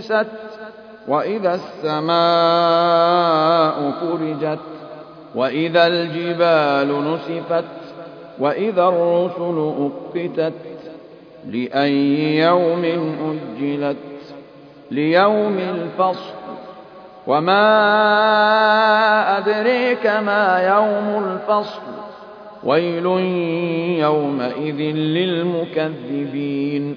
طمست وإذا السماء فرجت وإذا الجبال نسفت وإذا الرسل أقتت لأي يوم أجلت ليوم الفصل وما أدريك ما يوم الفصل ويل يومئذ للمكذبين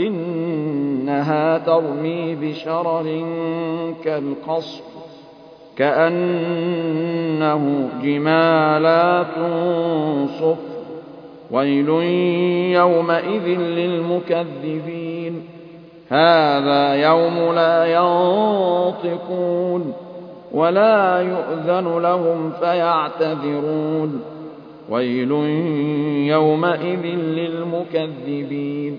إنها ترمي بشرر كالقصر كأنه جمالات صفر ويل يومئذ للمكذبين هذا يوم لا ينطقون ولا يؤذن لهم فيعتذرون ويل يومئذ للمكذبين